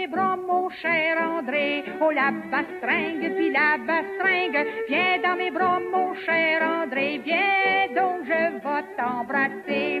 mes bras, mon cher André. Oh, la bastringue, puis la bastringue. Viens dans mes bras, mon cher André. Viens donc, je vais t'embrasser.